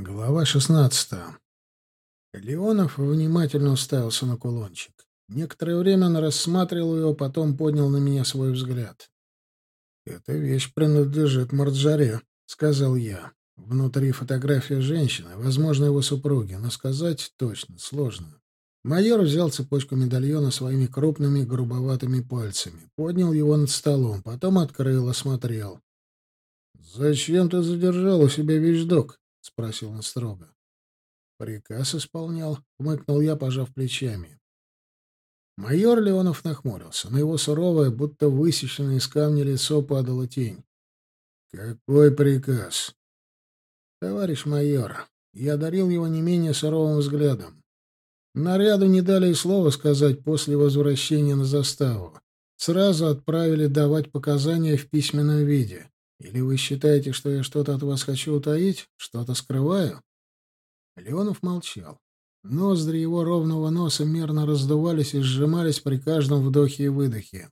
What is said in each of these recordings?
Глава шестнадцатая. Леонов внимательно уставился на кулончик. Некоторое время он рассматривал его, потом поднял на меня свой взгляд. «Эта вещь принадлежит Марджаре», — сказал я. Внутри фотография женщины, возможно, его супруги, но сказать точно сложно. Майор взял цепочку медальона своими крупными грубоватыми пальцами, поднял его над столом, потом открыл, осмотрел. «Зачем ты задержал у себя вещдок?» — спросил он строго. «Приказ исполнял», — хмыкнул я, пожав плечами. Майор Леонов нахмурился. На его суровое, будто высеченное из камня лицо падала тень. «Какой приказ?» «Товарищ майор, я одарил его не менее суровым взглядом. Наряду не дали и слова сказать после возвращения на заставу. Сразу отправили давать показания в письменном виде. Или вы считаете, что я что-то от вас хочу утаить, что-то скрываю?» Леонов молчал. Ноздри его ровного носа мерно раздувались и сжимались при каждом вдохе и выдохе.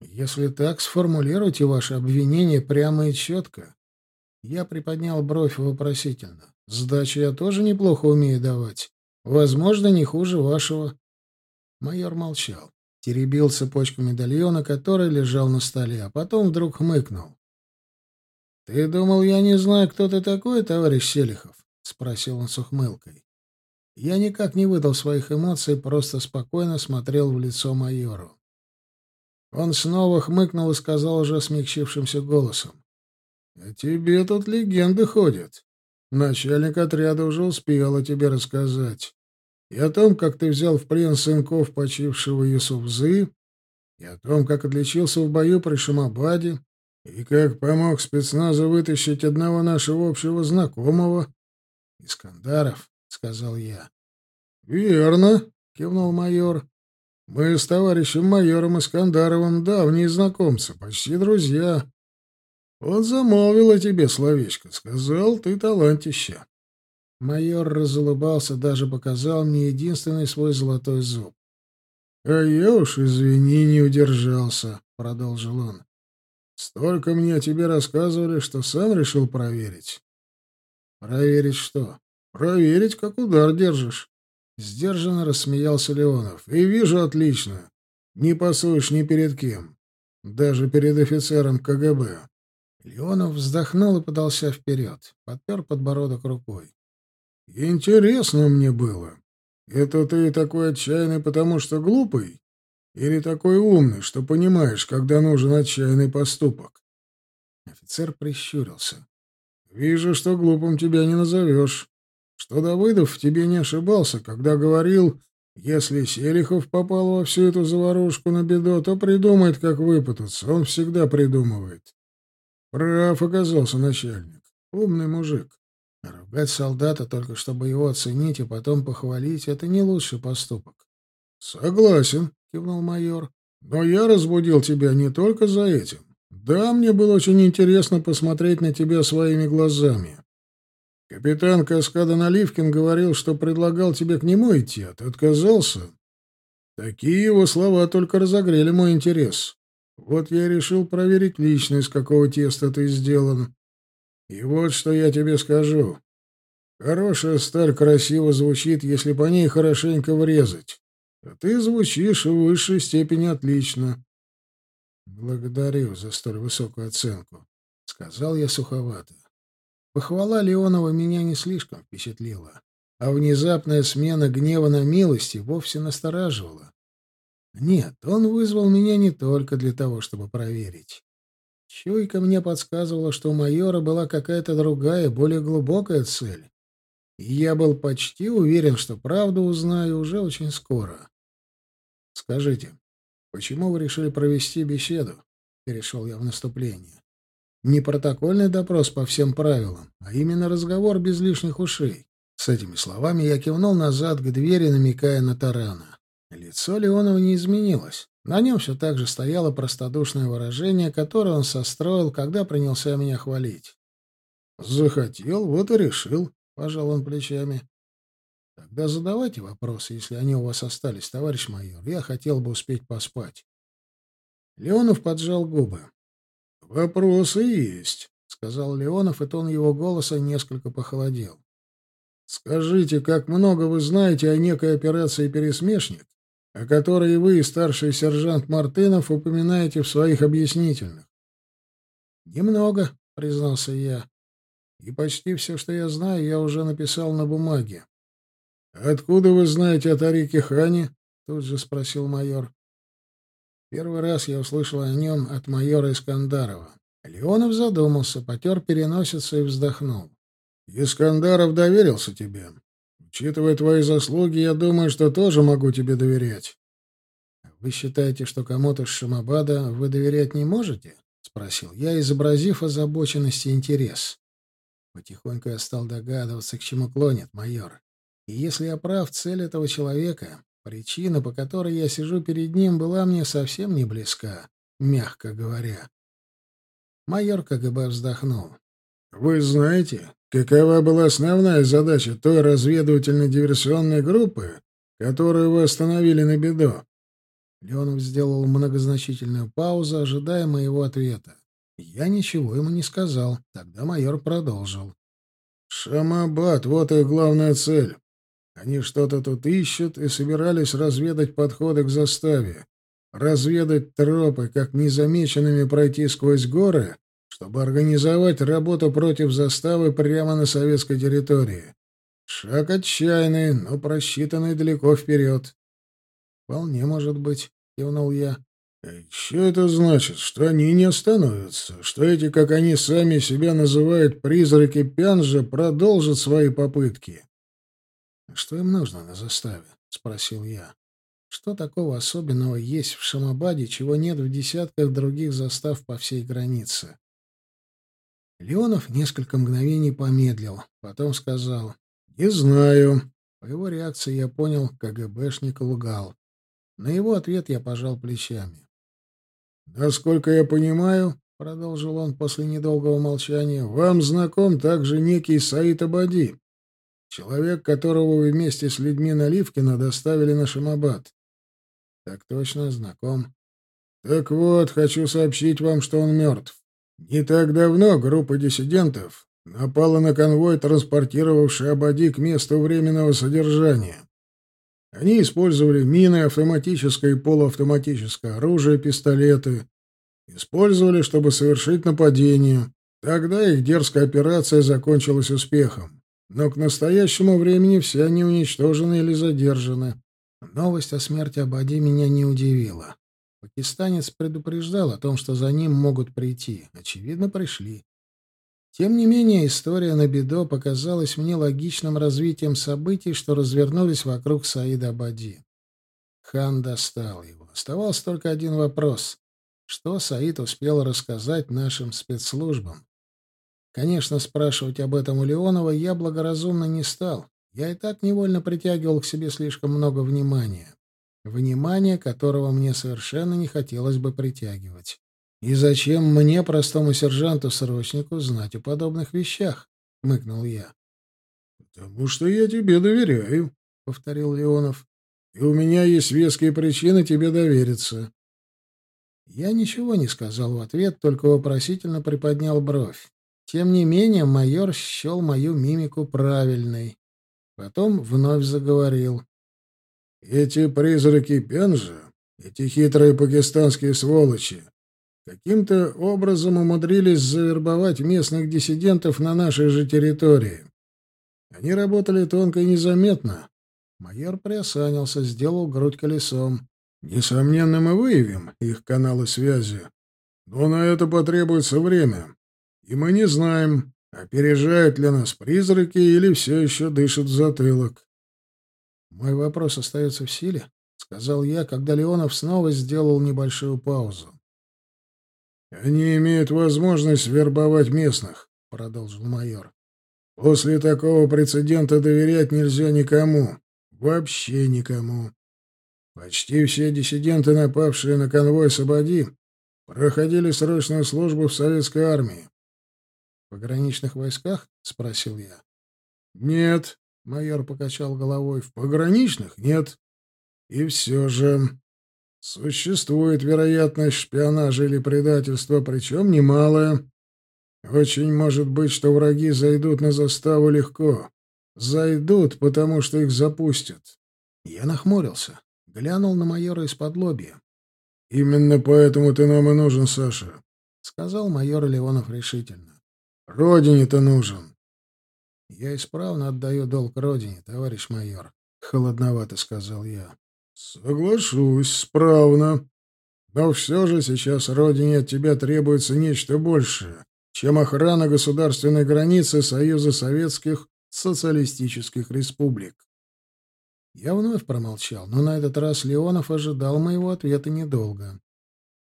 «Если так, сформулируйте ваше обвинение прямо и четко». Я приподнял бровь вопросительно. «Сдачу я тоже неплохо умею давать. Возможно, не хуже вашего». Майор молчал. Теребил цепочку медальона, который лежал на столе, а потом вдруг хмыкнул. «Ты думал, я не знаю, кто ты такой, товарищ Селихов?» — спросил он с ухмылкой. Я никак не выдал своих эмоций, просто спокойно смотрел в лицо майору. Он снова хмыкнул и сказал уже смягчившимся голосом. «А тебе тут легенды ходят. Начальник отряда уже успел о тебе рассказать. И о том, как ты взял в плен сынков почившего Юсуфзы, и о том, как отличился в бою при Шамабаде, и как помог спецназу вытащить одного нашего общего знакомого? — Искандаров, — сказал я. — Верно, — кивнул майор. — Мы с товарищем майором Искандаровым давние знакомцы, почти друзья. Он замолвил о тебе словечко, сказал, ты талантище. Майор разулыбался, даже показал мне единственный свой золотой зуб. — А я уж, извини, не удержался, — продолжил он. Столько мне о тебе рассказывали, что сам решил проверить. Проверить что? Проверить, как удар держишь. Сдержанно рассмеялся Леонов. И вижу отлично. Не пасуешь ни перед кем. Даже перед офицером КГБ. Леонов вздохнул и подался вперед. Подпер подбородок рукой. Интересно мне было. Это ты такой отчаянный, потому что глупый? Или такой умный, что понимаешь, когда нужен отчаянный поступок?» Офицер прищурился. «Вижу, что глупым тебя не назовешь. Что Давыдов в тебе не ошибался, когда говорил, если Селихов попал во всю эту заварушку на беду, то придумает, как выпутаться. Он всегда придумывает. Прав оказался начальник. Умный мужик. ругать солдата только чтобы его оценить и потом похвалить — это не лучший поступок. Согласен, — кивнул майор. «Но я разбудил тебя не только за этим. Да, мне было очень интересно посмотреть на тебя своими глазами. Капитан Каскада Наливкин говорил, что предлагал тебе к нему идти, а ты отказался. Такие его слова только разогрели мой интерес. Вот я решил проверить лично, из какого теста ты сделан. И вот что я тебе скажу. Хорошая сталь красиво звучит, если по ней хорошенько врезать. А ты звучишь в высшей степени отлично. Благодарю за столь высокую оценку, сказал я суховато. Похвала Леонова меня не слишком впечатлила, а внезапная смена гнева на милости вовсе настораживала. Нет, он вызвал меня не только для того, чтобы проверить. Чуйка мне подсказывала, что у майора была какая-то другая, более глубокая цель. И я был почти уверен, что правду узнаю уже очень скоро. Скажите, почему вы решили провести беседу? Перешел я в наступление. Не протокольный допрос по всем правилам, а именно разговор без лишних ушей. С этими словами я кивнул назад к двери, намекая на тарана. Лицо Леонова не изменилось. На нем все так же стояло простодушное выражение, которое он состроил, когда принялся меня хвалить. «Захотел, вот и решил», — пожал он плечами. Тогда задавайте вопросы, если они у вас остались, товарищ майор. Я хотел бы успеть поспать. Леонов поджал губы. Вопросы есть, сказал Леонов, и тон его голоса несколько похолодел. Скажите, как много вы знаете о некой операции «Пересмешник», о которой вы и старший сержант Мартынов упоминаете в своих объяснительных? Немного, признался я. И почти все, что я знаю, я уже написал на бумаге. Откуда вы знаете о Тарике Хане? тут же спросил майор. Первый раз я услышал о нем от майора Искандарова. Леонов задумался, потер переносицу и вздохнул. «Искандаров доверился тебе. Учитывая твои заслуги, я думаю, что тоже могу тебе доверять». «Вы считаете, что кому-то с Шамабада вы доверять не можете?» — спросил я, изобразив озабоченность и интерес. Потихоньку я стал догадываться, к чему клонит майор. И если я прав, цель этого человека, причина, по которой я сижу перед ним, была мне совсем не близка, мягко говоря. Майор КГБ вздохнул. «Вы знаете, какова была основная задача той разведывательно-диверсионной группы, которую вы остановили на беду?» Леонов сделал многозначительную паузу, ожидая моего ответа. Я ничего ему не сказал. Тогда майор продолжил. «Шамабад, вот их главная цель. Они что-то тут ищут и собирались разведать подходы к заставе, разведать тропы, как незамеченными пройти сквозь горы, чтобы организовать работу против заставы прямо на советской территории. Шаг отчаянный, но просчитанный далеко вперед. «Вполне может быть», — кивнул я. «Что это значит? Что они не остановятся? Что эти, как они сами себя называют, призраки Пянжа, продолжат свои попытки?» «Что им нужно на заставе?» — спросил я. «Что такого особенного есть в Шамабаде, чего нет в десятках других застав по всей границе?» Леонов несколько мгновений помедлил, потом сказал «Не знаю». По его реакции я понял, КГБшник лгал. На его ответ я пожал плечами. «Насколько я понимаю, — продолжил он после недолгого молчания, — вам знаком также некий Саид Абади, человек, которого вы вместе с людьми Наливкина доставили на Шамабад. Так точно, знаком. Так вот, хочу сообщить вам, что он мертв. Не так давно группа диссидентов напала на конвой, транспортировавший Абади к месту временного содержания. Они использовали мины, автоматическое и полуавтоматическое оружие, пистолеты. Использовали, чтобы совершить нападение. Тогда их дерзкая операция закончилась успехом. Но к настоящему времени все они уничтожены или задержаны. Новость о смерти Абади меня не удивила. Пакистанец предупреждал о том, что за ним могут прийти. Очевидно, пришли. Тем не менее, история на Бедо показалась мне логичным развитием событий, что развернулись вокруг Саида Абади. Хан достал его. Оставался только один вопрос. Что Саид успел рассказать нашим спецслужбам? Конечно, спрашивать об этом у Леонова я благоразумно не стал. Я и так невольно притягивал к себе слишком много внимания. Внимание, которого мне совершенно не хотелось бы притягивать. «И зачем мне, простому сержанту-срочнику, знать о подобных вещах?» — мыкнул я. «Потому что я тебе доверяю», — повторил Леонов. «И у меня есть веские причины тебе довериться». Я ничего не сказал в ответ, только вопросительно приподнял бровь. Тем не менее, майор счел мою мимику правильной. Потом вновь заговорил. «Эти призраки Пенжа, эти хитрые пакистанские сволочи, каким-то образом умудрились завербовать местных диссидентов на нашей же территории. Они работали тонко и незаметно. Майор приосанился, сделал грудь колесом. Несомненно, мы выявим их каналы связи. Но на это потребуется время. И мы не знаем, опережают ли нас призраки или все еще дышат в затылок. Мой вопрос остается в силе, — сказал я, когда Леонов снова сделал небольшую паузу. «Они имеют возможность вербовать местных», — продолжил майор. «После такого прецедента доверять нельзя никому. Вообще никому. Почти все диссиденты, напавшие на конвой Сабади, проходили срочную службу в советской армии. «В пограничных войсках?» — спросил я. «Нет», — майор покачал головой, — «в пограничных нет. И все же Существует вероятность шпионажа или предательства, причем немалая. Очень может быть, что враги зайдут на заставу легко. Зайдут, потому что их запустят. Я нахмурился, глянул на майора из-под лобья. «Именно поэтому ты нам и нужен, Саша», — сказал майор Леонов решительно. «Родине-то нужен». «Я исправно отдаю долг родине, товарищ майор», — холодновато сказал я. «Соглашусь, справно. Но все же сейчас родине от тебя требуется нечто большее, чем охрана государственной границы Союза Советских Социалистических Республик». Я вновь промолчал, но на этот раз Леонов ожидал моего ответа недолго.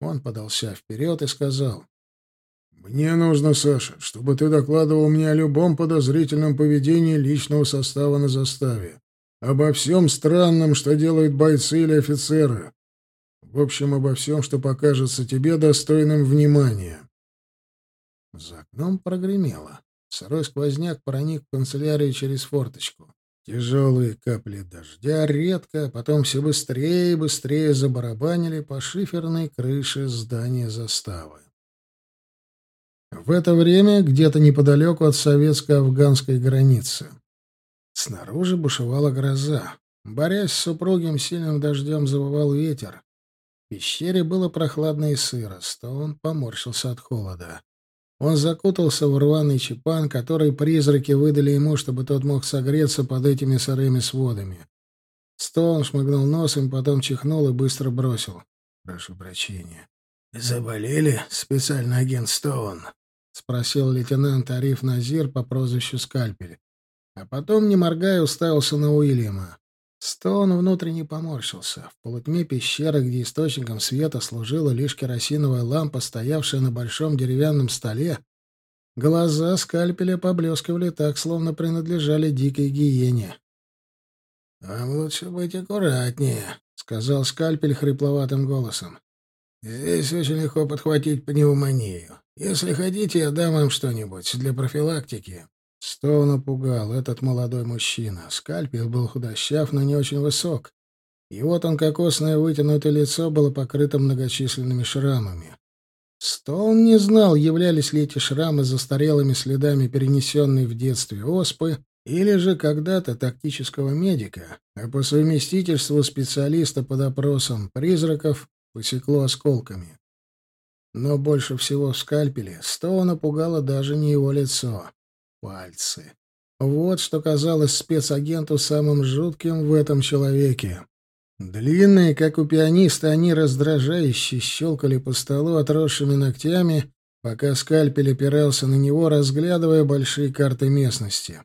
Он подался вперед и сказал, «Мне нужно, Саша, чтобы ты докладывал мне о любом подозрительном поведении личного состава на заставе, обо всем странном, что делают бойцы или офицеры, в общем, обо всем, что покажется тебе достойным внимания». За окном прогремело. Сырой сквозняк проник в канцелярию через форточку. Тяжелые капли дождя редко, а потом все быстрее и быстрее забарабанили по шиферной крыше здания заставы. В это время где-то неподалеку от советско-афганской границы. Снаружи бушевала гроза. Борясь с упругим сильным дождем, завывал ветер. В пещере было прохладно и сыро, Стоун поморщился от холода. Он закутался в рваный чепан, который призраки выдали ему, чтобы тот мог согреться под этими сырыми сводами. Стоун шмыгнул носом, потом чихнул и быстро бросил. «Прошу прощения». «Заболели, специальный агент Стоун?» — спросил лейтенант Ариф Назир по прозвищу Скальпель. А потом, не моргая, уставился на Уильяма. Стоун внутренне поморщился. В полутьме пещеры, где источником света служила лишь керосиновая лампа, стоявшая на большом деревянном столе, глаза скальпеля поблескивали так, словно принадлежали дикой гиене. «Вам лучше быть аккуратнее», — сказал скальпель хрипловатым голосом. «Здесь очень легко подхватить пневмонию. Если хотите, я дам вам что-нибудь для профилактики». Стоуна пугал этот молодой мужчина. Скальпель был худощав, но не очень высок. И вот он, кокосное вытянутое лицо было покрыто многочисленными шрамами. Стоун не знал, являлись ли эти шрамы застарелыми следами перенесенной в детстве оспы или же когда-то тактического медика, а по совместительству специалиста по допросам призраков посекло осколками. Но больше всего в скальпеле Стоуна пугало даже не его лицо пальцы. Вот что казалось спецагенту самым жутким в этом человеке. Длинные, как у пианиста, они раздражающе щелкали по столу отросшими ногтями, пока скальпель опирался на него, разглядывая большие карты местности.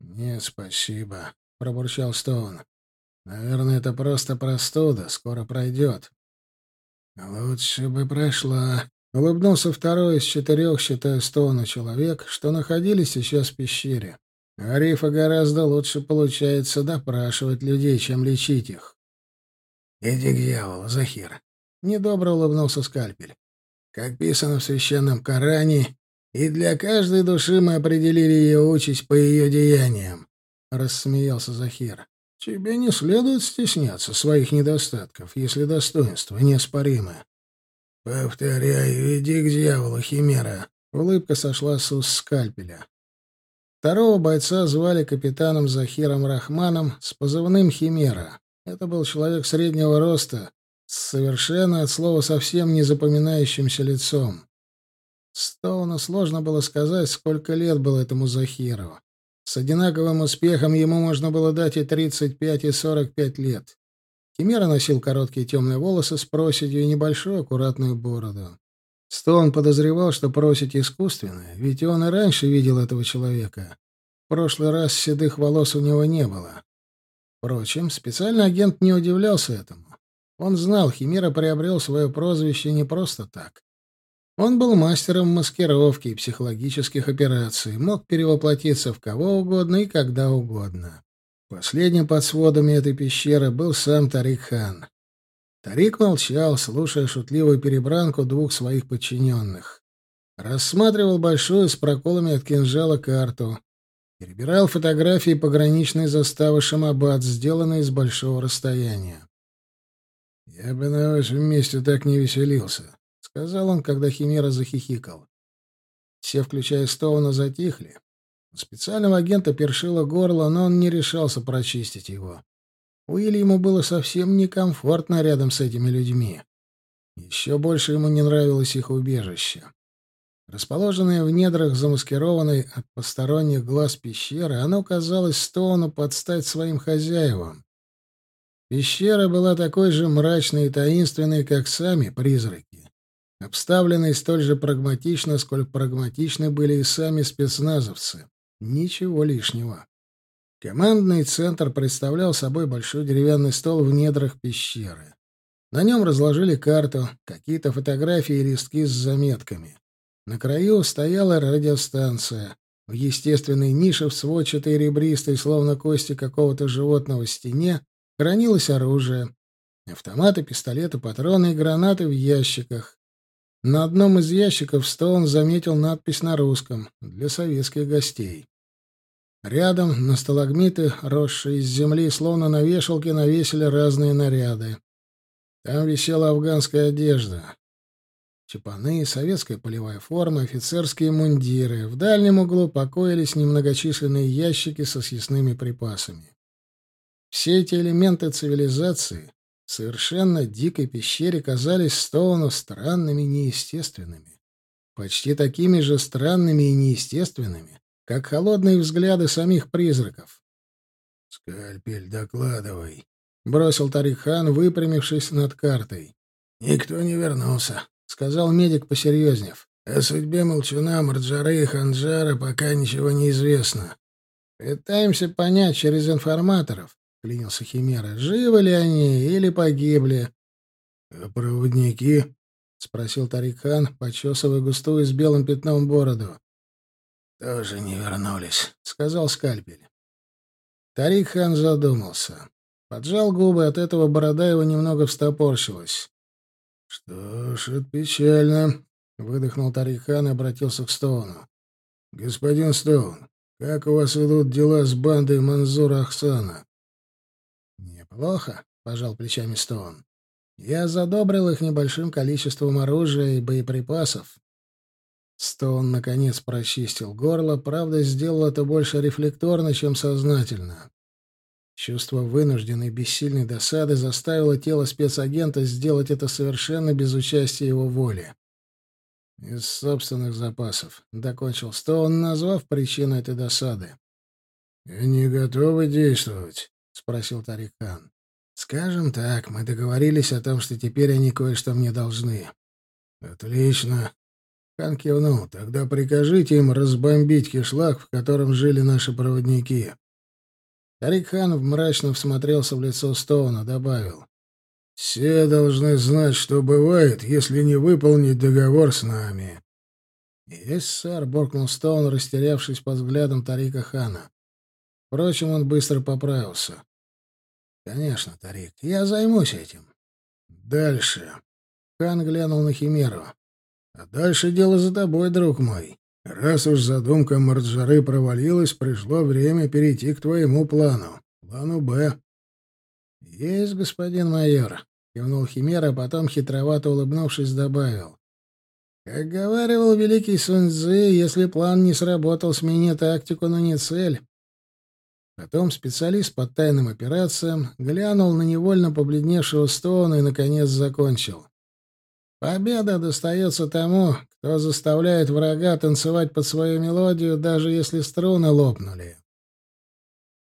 «Нет, спасибо», — пробурчал Стоун. «Наверное, это просто простуда, скоро пройдет». «Лучше бы прошла», Улыбнулся второй из четырех, считая Стоуна, человек, что находились сейчас в пещере. Арифа гораздо лучше получается допрашивать людей, чем лечить их. «Иди к дьяволу, Захир!» — недобро улыбнулся скальпель. «Как писано в священном Коране, и для каждой души мы определили ее участь по ее деяниям», — рассмеялся Захир. «Тебе не следует стесняться своих недостатков, если достоинство неоспоримое. «Повторяю, иди к дьяволу, Химера!» Улыбка сошла с уст скальпеля. Второго бойца звали капитаном Захиром Рахманом с позывным «Химера». Это был человек среднего роста, с совершенно от слова совсем не запоминающимся лицом. Стоуну сложно было сказать, сколько лет было этому Захиру. С одинаковым успехом ему можно было дать и 35, и 45 лет. Химера носил короткие темные волосы с проседью и небольшую аккуратную бороду. Стоун подозревал, что просить искусственная, ведь он и раньше видел этого человека. В прошлый раз седых волос у него не было. Впрочем, специальный агент не удивлялся этому. Он знал, Химера приобрел свое прозвище не просто так. Он был мастером маскировки и психологических операций, мог перевоплотиться в кого угодно и когда угодно. Последним под сводами этой пещеры был сам Тарик хан. Тарик молчал, слушая шутливую перебранку двух своих подчиненных. Рассматривал большую с проколами от кинжала карту. Перебирал фотографии пограничной заставы Шамабад, сделанные с большого расстояния. «Я бы на вашем месте так не веселился», — сказал он, когда Химера захихикал. Все, включая Стоуна, затихли. У специального агента першило горло, но он не решался прочистить его. Уильяму было совсем некомфортно рядом с этими людьми. Еще больше ему не нравилось их убежище. Расположенное в недрах замаскированной от посторонних глаз пещеры, оно казалось Стоуну под стать своим хозяевам. Пещера была такой же мрачной и таинственной, как сами призраки, обставленной столь же прагматично, сколь прагматичны были и сами спецназовцы. Ничего лишнего. Командный центр представлял собой большой деревянный стол в недрах пещеры. На нем разложили карту, какие-то фотографии и листки с заметками. На краю стояла радиостанция. В естественной нише в сводчатой ребристой, словно кости какого-то животного стене, хранилось оружие. Автоматы, пистолеты, патроны и гранаты в ящиках. На одном из ящиков Стоун заметил надпись на русском «Для советских гостей». Рядом на сталагмиты, росшие из земли, словно на вешалке, навесили разные наряды. Там висела афганская одежда. Чапаны, советская полевая форма, офицерские мундиры. В дальнем углу покоились немногочисленные ящики со съестными припасами. Все эти элементы цивилизации совершенно дикой пещере казались Стоуну странными и неестественными. Почти такими же странными и неестественными, как холодные взгляды самих призраков. «Скальпель, докладывай», — бросил Тарихан, выпрямившись над картой. «Никто не вернулся», — сказал медик, посерьезнев. «О судьбе Молчуна, Марджары и Ханджара пока ничего не известно. Пытаемся понять через информаторов, — клянился Химера, — живы ли они или погибли. «А — Проводники? — спросил Тарикхан, почесывая густую с белым пятном бороду. — Тоже не вернулись, — сказал Скальпель. Тарикхан задумался. Поджал губы, от этого борода его немного встопорщилась. «Что ж, это печально», — выдохнул Тарихан и обратился к Стоуну. «Господин Стоун, как у вас идут дела с бандой Манзура Ахсана?» «Неплохо», — пожал плечами Стоун. «Я задобрил их небольшим количеством оружия и боеприпасов». Стоун, наконец, прочистил горло, правда, сделал это больше рефлекторно, чем сознательно. Чувство вынужденной бессильной досады заставило тело спецагента сделать это совершенно без участия его воли. «Из собственных запасов», — докончил Стоун, назвав причину этой досады. «Они готовы действовать?» — спросил Тарикан. «Скажем так, мы договорились о том, что теперь они кое-что мне должны». «Отлично». Хан кивнул. «Тогда прикажите им разбомбить кишлак, в котором жили наши проводники. Тарик-хан мрачно всмотрелся в лицо Стоуна, добавил. «Все должны знать, что бывает, если не выполнить договор с нами». «Есть, сэр», — буркнул Стоун, растерявшись под взглядом Тарика Хана. Впрочем, он быстро поправился. «Конечно, Тарик, я займусь этим». «Дальше». Хан глянул на Химеру. «А дальше дело за тобой, друг мой. Раз уж задумка Марджары провалилась, пришло время перейти к твоему плану. Плану «Б». — Есть, господин майор, — кивнул Химера, а потом, хитровато улыбнувшись, добавил. — Как говаривал великий Суньцзы, если план не сработал, смени тактику, но не цель. Потом специалист по тайным операциям глянул на невольно побледневшего Стоуна и, наконец, закончил. Победа достается тому, кто заставляет врага танцевать под свою мелодию, даже если струны лопнули.